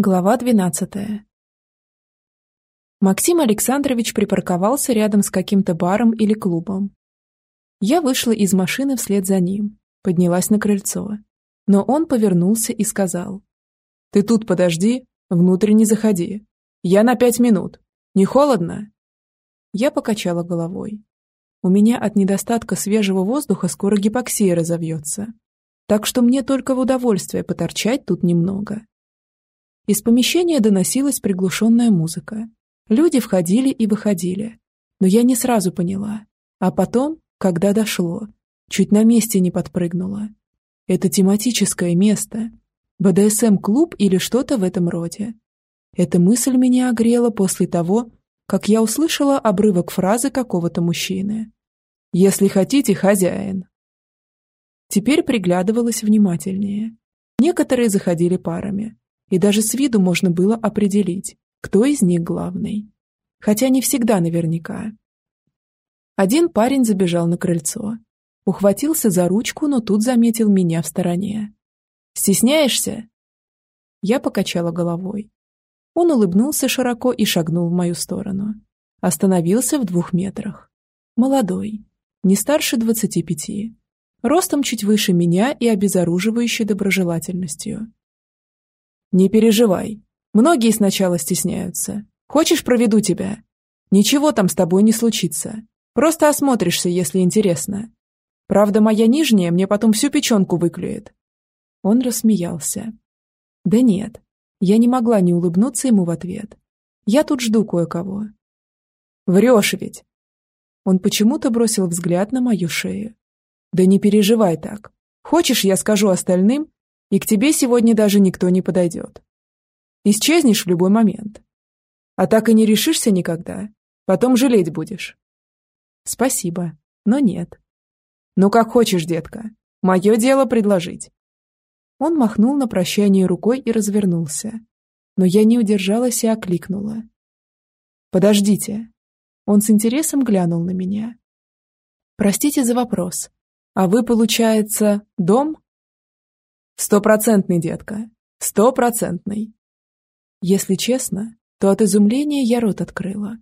Глава 12. Максим Александрович припарковался рядом с каким-то баром или клубом. Я вышла из машины вслед за ним, поднялась на крыльцо. Но он повернулся и сказал. «Ты тут подожди, внутрь не заходи. Я на пять минут. Не холодно?» Я покачала головой. У меня от недостатка свежего воздуха скоро гипоксия разовьется. Так что мне только в удовольствие поторчать тут немного. Из помещения доносилась приглушенная музыка. Люди входили и выходили. Но я не сразу поняла. А потом, когда дошло, чуть на месте не подпрыгнула. Это тематическое место. БДСМ-клуб или что-то в этом роде. Эта мысль меня огрела после того, как я услышала обрывок фразы какого-то мужчины. «Если хотите, хозяин». Теперь приглядывалась внимательнее. Некоторые заходили парами, и даже с виду можно было определить, кто из них главный. Хотя не всегда наверняка. Один парень забежал на крыльцо. Ухватился за ручку, но тут заметил меня в стороне. «Стесняешься?» Я покачала головой. Он улыбнулся широко и шагнул в мою сторону. Остановился в двух метрах. Молодой, не старше двадцати пяти. Ростом чуть выше меня и обезоруживающей доброжелательностью. «Не переживай. Многие сначала стесняются. Хочешь, проведу тебя? Ничего там с тобой не случится. Просто осмотришься, если интересно. Правда, моя нижняя мне потом всю печенку выклюет». Он рассмеялся. «Да нет, я не могла не улыбнуться ему в ответ. Я тут жду кое-кого». «Врешь ведь!» Он почему-то бросил взгляд на мою шею. «Да не переживай так. Хочешь, я скажу остальным, и к тебе сегодня даже никто не подойдет. Исчезнешь в любой момент. А так и не решишься никогда. Потом жалеть будешь. Спасибо, но нет. Ну как хочешь, детка. Мое дело предложить. Он махнул на прощание рукой и развернулся. Но я не удержалась и окликнула. «Подождите». Он с интересом глянул на меня. «Простите за вопрос. А вы, получается, дом?» Стопроцентный, детка. Стопроцентный. Если честно, то от изумления я рот открыла.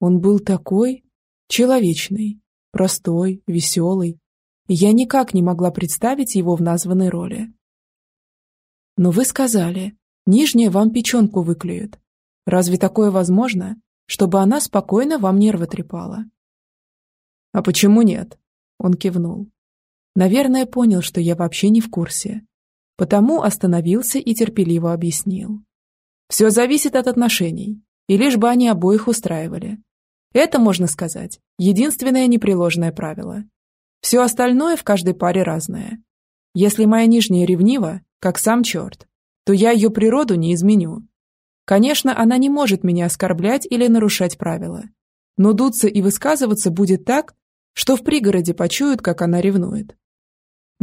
Он был такой человечный, простой, веселый. Я никак не могла представить его в названной роли. Но вы сказали, нижняя вам печенку выклюет. Разве такое возможно, чтобы она спокойно вам нервы трепала? А почему нет? Он кивнул. Наверное, понял, что я вообще не в курсе. Потому остановился и терпеливо объяснил. Все зависит от отношений, и лишь бы они обоих устраивали. Это, можно сказать, единственное непреложное правило. Все остальное в каждой паре разное. Если моя нижняя ревнива, как сам черт, то я ее природу не изменю. Конечно, она не может меня оскорблять или нарушать правила. Но дуться и высказываться будет так, что в пригороде почуют, как она ревнует.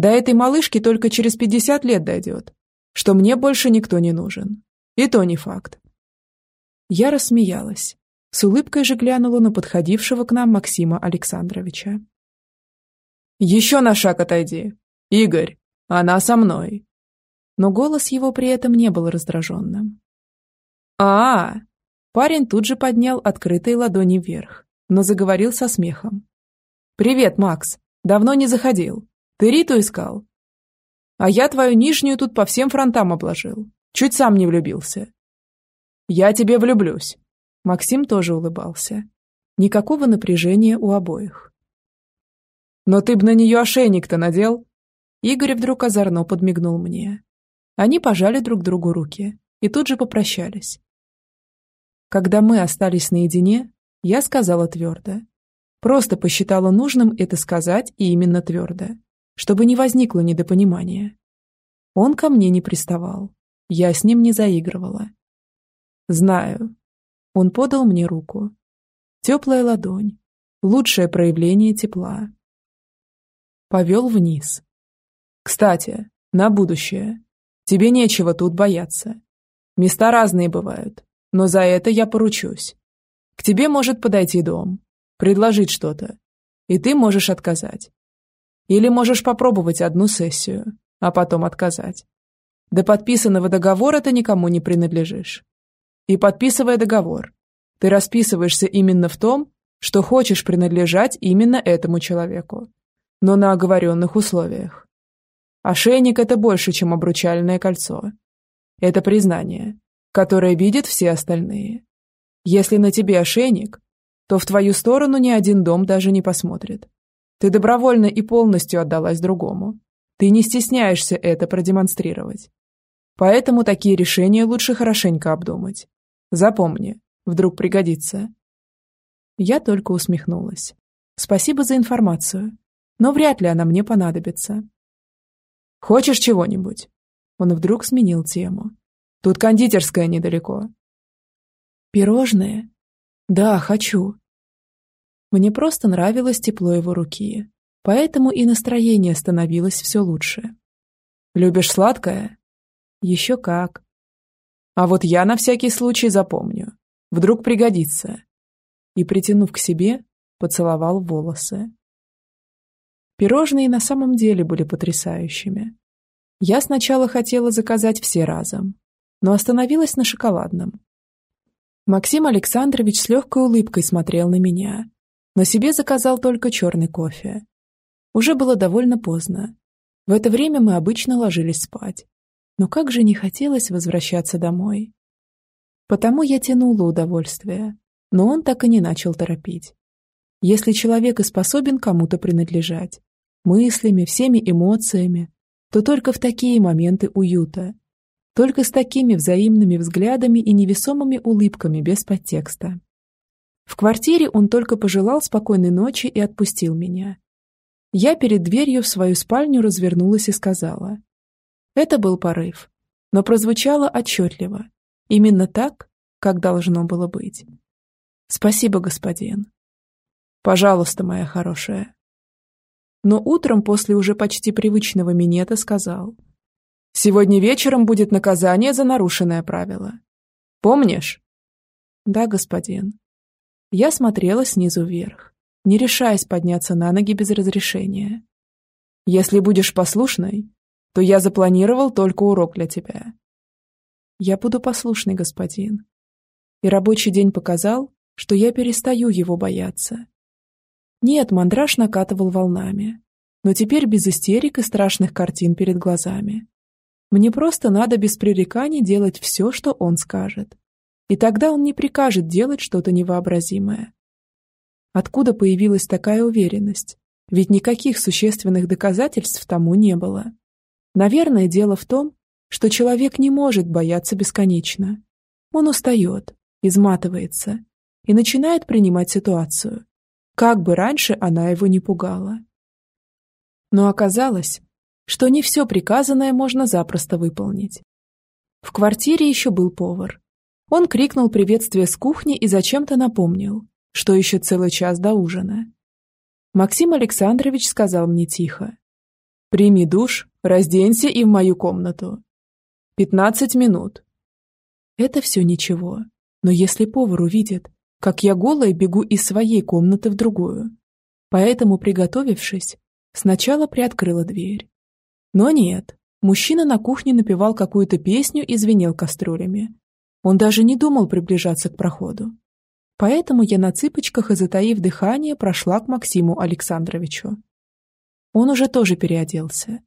До этой малышки только через 50 лет дойдет, что мне больше никто не нужен. И то не факт. Я рассмеялась. С улыбкой же глянула на подходившего к нам Максима Александровича. «Еще на шаг отойди. Игорь, она со мной». Но голос его при этом не был раздраженным. а, -а, -а Парень тут же поднял открытые ладони вверх, но заговорил со смехом. «Привет, Макс. Давно не заходил. Ты Риту искал? А я твою нижнюю тут по всем фронтам обложил. Чуть сам не влюбился. Я тебе влюблюсь. Максим тоже улыбался. Никакого напряжения у обоих. Но ты б на нее ошейник-то надел? Игорь вдруг озорно подмигнул мне. Они пожали друг другу руки и тут же попрощались. Когда мы остались наедине, я сказала твердо. Просто посчитала нужным это сказать и именно твердо чтобы не возникло недопонимания. Он ко мне не приставал. Я с ним не заигрывала. Знаю. Он подал мне руку. Теплая ладонь. Лучшее проявление тепла. Повел вниз. Кстати, на будущее. Тебе нечего тут бояться. Места разные бывают, но за это я поручусь. К тебе может подойти дом, предложить что-то, и ты можешь отказать. Или можешь попробовать одну сессию, а потом отказать. До подписанного договора ты никому не принадлежишь. И подписывая договор, ты расписываешься именно в том, что хочешь принадлежать именно этому человеку, но на оговоренных условиях. Ошейник – это больше, чем обручальное кольцо. Это признание, которое видят все остальные. Если на тебе ошейник, то в твою сторону ни один дом даже не посмотрит. Ты добровольно и полностью отдалась другому. Ты не стесняешься это продемонстрировать. Поэтому такие решения лучше хорошенько обдумать. Запомни, вдруг пригодится. Я только усмехнулась. Спасибо за информацию, но вряд ли она мне понадобится. Хочешь чего-нибудь? Он вдруг сменил тему. Тут кондитерская недалеко. Пирожные? Да, хочу. Мне просто нравилось тепло его руки, поэтому и настроение становилось все лучше. Любишь сладкое? Еще как. А вот я на всякий случай запомню. Вдруг пригодится. И, притянув к себе, поцеловал волосы. Пирожные на самом деле были потрясающими. Я сначала хотела заказать все разом, но остановилась на шоколадном. Максим Александрович с легкой улыбкой смотрел на меня, но себе заказал только черный кофе. Уже было довольно поздно. В это время мы обычно ложились спать. Но как же не хотелось возвращаться домой. Потому я тянула удовольствие, но он так и не начал торопить. Если человек и способен кому-то принадлежать, мыслями, всеми эмоциями, то только в такие моменты уюта, только с такими взаимными взглядами и невесомыми улыбками без подтекста. В квартире он только пожелал спокойной ночи и отпустил меня. Я перед дверью в свою спальню развернулась и сказала. Это был порыв, но прозвучало отчетливо. Именно так, как должно было быть. Спасибо, господин. Пожалуйста, моя хорошая. Но утром после уже почти привычного минета сказал. Сегодня вечером будет наказание за нарушенное правило. Помнишь? Да, господин. Я смотрела снизу вверх, не решаясь подняться на ноги без разрешения. Если будешь послушной, то я запланировал только урок для тебя. Я буду послушный, господин. И рабочий день показал, что я перестаю его бояться. Нет, мандраж накатывал волнами, но теперь без истерик и страшных картин перед глазами. Мне просто надо без пререканий делать все, что он скажет. И тогда он не прикажет делать что-то невообразимое. Откуда появилась такая уверенность? Ведь никаких существенных доказательств тому не было. Наверное, дело в том, что человек не может бояться бесконечно. Он устает, изматывается и начинает принимать ситуацию, как бы раньше она его не пугала. Но оказалось, что не все приказанное можно запросто выполнить. В квартире еще был повар. Он крикнул приветствие с кухни и зачем-то напомнил, что еще целый час до ужина. Максим Александрович сказал мне тихо. «Прими душ Разденься и в мою комнату. Пятнадцать минут. Это все ничего. Но если повар увидит, как я голая бегу из своей комнаты в другую. Поэтому, приготовившись, сначала приоткрыла дверь. Но нет, мужчина на кухне напевал какую-то песню и звенел кастрюлями. Он даже не думал приближаться к проходу. Поэтому я на цыпочках и затаив дыхание прошла к Максиму Александровичу. Он уже тоже переоделся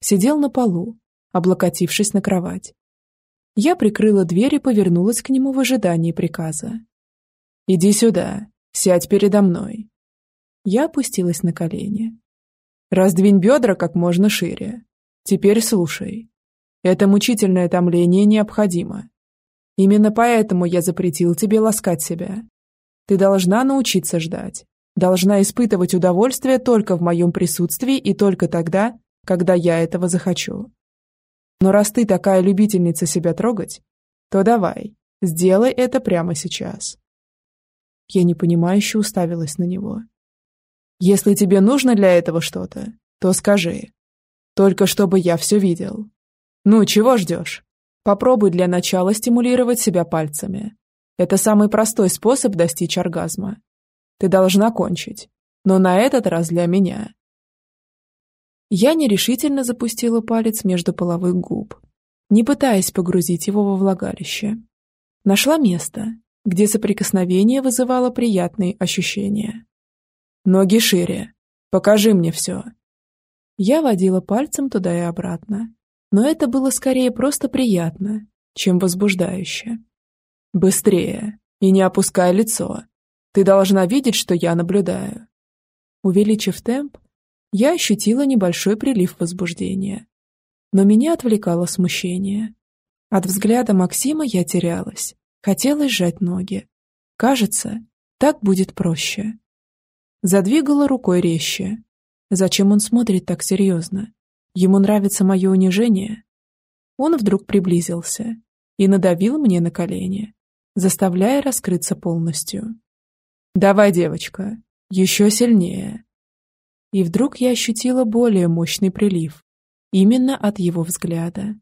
сидел на полу, облокотившись на кровать. Я прикрыла дверь и повернулась к нему в ожидании приказа. «Иди сюда, сядь передо мной». Я опустилась на колени. «Раздвинь бедра как можно шире. Теперь слушай. Это мучительное томление необходимо. Именно поэтому я запретил тебе ласкать себя. Ты должна научиться ждать. Должна испытывать удовольствие только в моем присутствии и только тогда, когда я этого захочу. Но раз ты такая любительница себя трогать, то давай, сделай это прямо сейчас. Я непонимающе уставилась на него. Если тебе нужно для этого что-то, то скажи. Только чтобы я все видел. Ну, чего ждешь? Попробуй для начала стимулировать себя пальцами. Это самый простой способ достичь оргазма. Ты должна кончить. Но на этот раз для меня. Я нерешительно запустила палец между половых губ. не пытаясь погрузить его во влагалище. Нашла место, где соприкосновение вызывало приятные ощущения. «Ноги шире. Покажи мне все». Я водила пальцем туда и обратно, но это было скорее просто приятно, чем возбуждающе. «Быстрее и не опускай лицо. Ты должна видеть, что я наблюдаю». Увеличив темп, я ощутила небольшой прилив возбуждения. Но меня отвлекало смущение. От взгляда Максима я терялась. Хотелось сжать ноги. Кажется, так будет проще. Задвигала рукой резче. Зачем он смотрит так серьезно? Ему нравится мое унижение? Он вдруг приблизился и надавил мне на колени, заставляя раскрыться полностью. «Давай, девочка, еще сильнее». И вдруг я ощутила более мощный прилив, именно от его взгляда,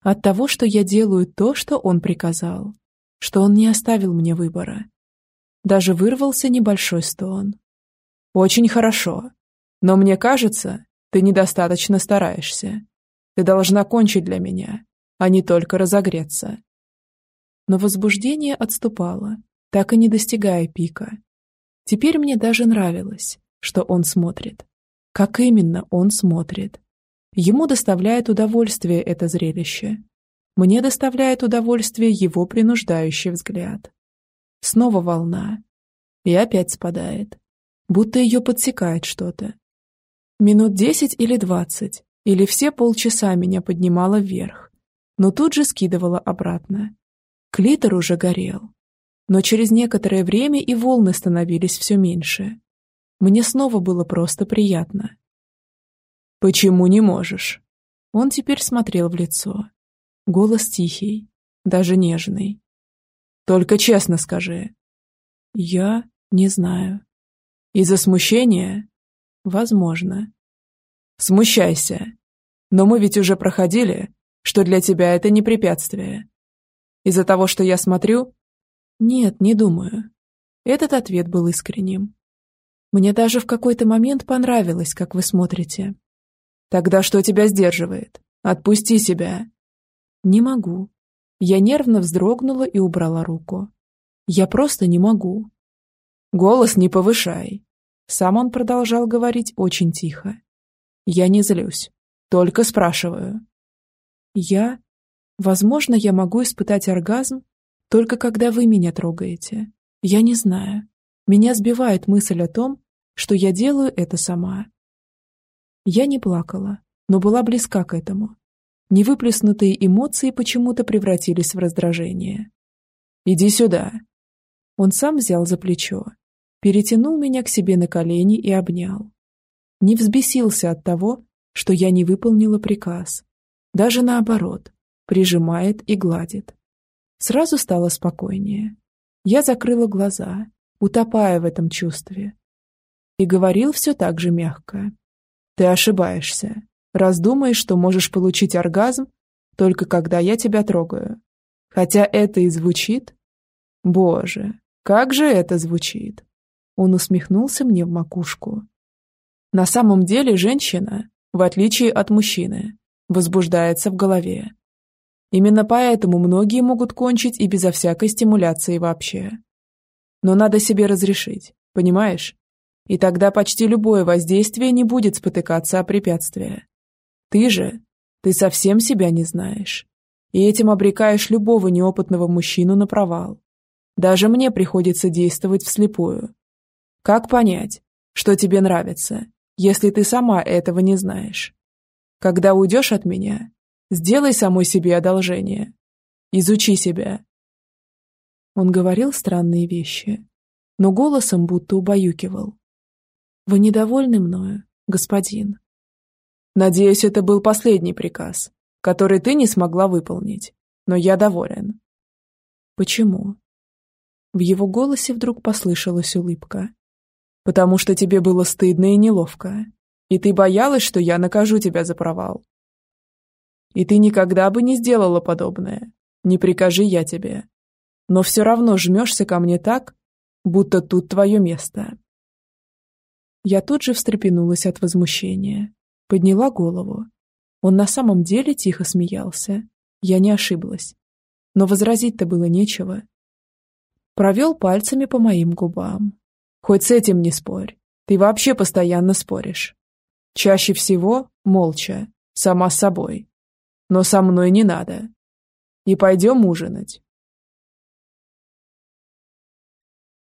от того, что я делаю то, что он приказал, что он не оставил мне выбора. Даже вырвался небольшой стон. «Очень хорошо. Но мне кажется, ты недостаточно стараешься. Ты должна кончить для меня, а не только разогреться». Но возбуждение отступало, так и не достигая пика. Теперь мне даже нравилось, что он смотрит. Как именно он смотрит. Ему доставляет удовольствие это зрелище. Мне доставляет удовольствие его принуждающий взгляд. Снова волна. И опять спадает будто ее подсекает что-то. Минут десять или двадцать, или все полчаса меня поднимало вверх, но тут же скидывало обратно. Клитор уже горел. Но через некоторое время и волны становились все меньше. Мне снова было просто приятно. «Почему не можешь?» Он теперь смотрел в лицо. Голос тихий, даже нежный. «Только честно скажи». «Я не знаю». Из-за смущения? Возможно. Смущайся. Но мы ведь уже проходили, что для тебя это не препятствие. Из-за того, что я смотрю? Нет, не думаю. Этот ответ был искренним. Мне даже в какой-то момент понравилось, как вы смотрите. Тогда что тебя сдерживает? Отпусти себя. Не могу. Я нервно вздрогнула и убрала руку. Я просто не могу. Голос не повышай. Сам он продолжал говорить очень тихо. Я не злюсь, только спрашиваю. Я... Возможно, я могу испытать оргазм, только когда вы меня трогаете. Я не знаю. Меня сбивает мысль о том, что я делаю это сама. Я не плакала, но была близка к этому. Невыплеснутые эмоции почему-то превратились в раздражение. «Иди сюда». Он сам взял за плечо перетянул меня к себе на колени и обнял. Не взбесился от того, что я не выполнила приказ. Даже наоборот, прижимает и гладит. Сразу стало спокойнее. Я закрыла глаза, утопая в этом чувстве. И говорил все так же мягко. Ты ошибаешься, раз что можешь получить оргазм, только когда я тебя трогаю. Хотя это и звучит... Боже, как же это звучит! Он усмехнулся мне в макушку. На самом деле женщина, в отличие от мужчины, возбуждается в голове. Именно поэтому многие могут кончить и безо всякой стимуляции вообще. Но надо себе разрешить, понимаешь? И тогда почти любое воздействие не будет спотыкаться о препятствия. Ты же, ты совсем себя не знаешь. И этим обрекаешь любого неопытного мужчину на провал. Даже мне приходится действовать вслепую, как понять, что тебе нравится, если ты сама этого не знаешь? Когда уйдешь от меня, сделай самой себе одолжение. Изучи себя. Он говорил странные вещи, но голосом будто убаюкивал. Вы недовольны мною, господин? Надеюсь, это был последний приказ, который ты не смогла выполнить, но я доволен. Почему? В его голосе вдруг послышалась улыбка потому что тебе было стыдно и неловко, и ты боялась, что я накажу тебя за провал. И ты никогда бы не сделала подобное, не прикажи я тебе. Но все равно жмешься ко мне так, будто тут твое место. Я тут же встрепенулась от возмущения, подняла голову. Он на самом деле тихо смеялся, Я не ошиблась. Но возразить-то было нечего. Провел пальцами по моим губам. Хоть с этим не спорь. Ты вообще постоянно споришь. Чаще всего молча, сама с собой. Но со мной не надо. И пойдем ужинать.